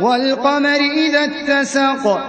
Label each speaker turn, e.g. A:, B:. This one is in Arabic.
A: وَالْقَمَرِ إِذَا اتَّسَقَ